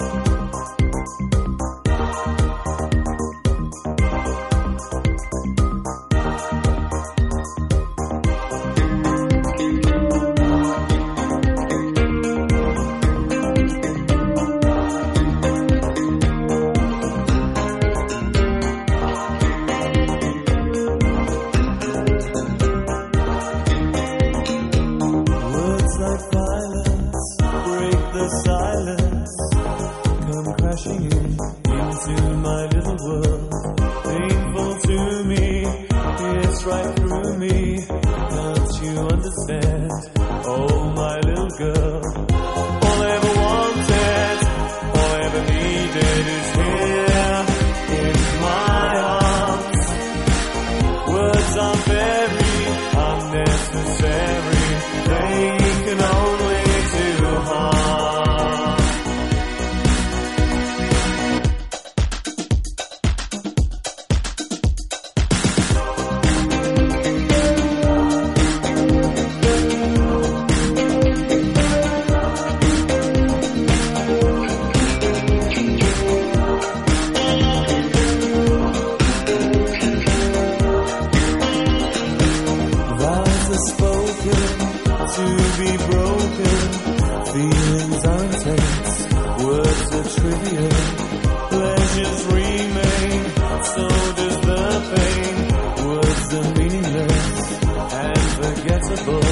Words into my little world. Painful to me, it's right through me. Can't you understand? Oh, my little girl. Be broken. Feelings are intense. Words are trivial. Pleasures remain. So does the pain. Words are meaningless and forgettable.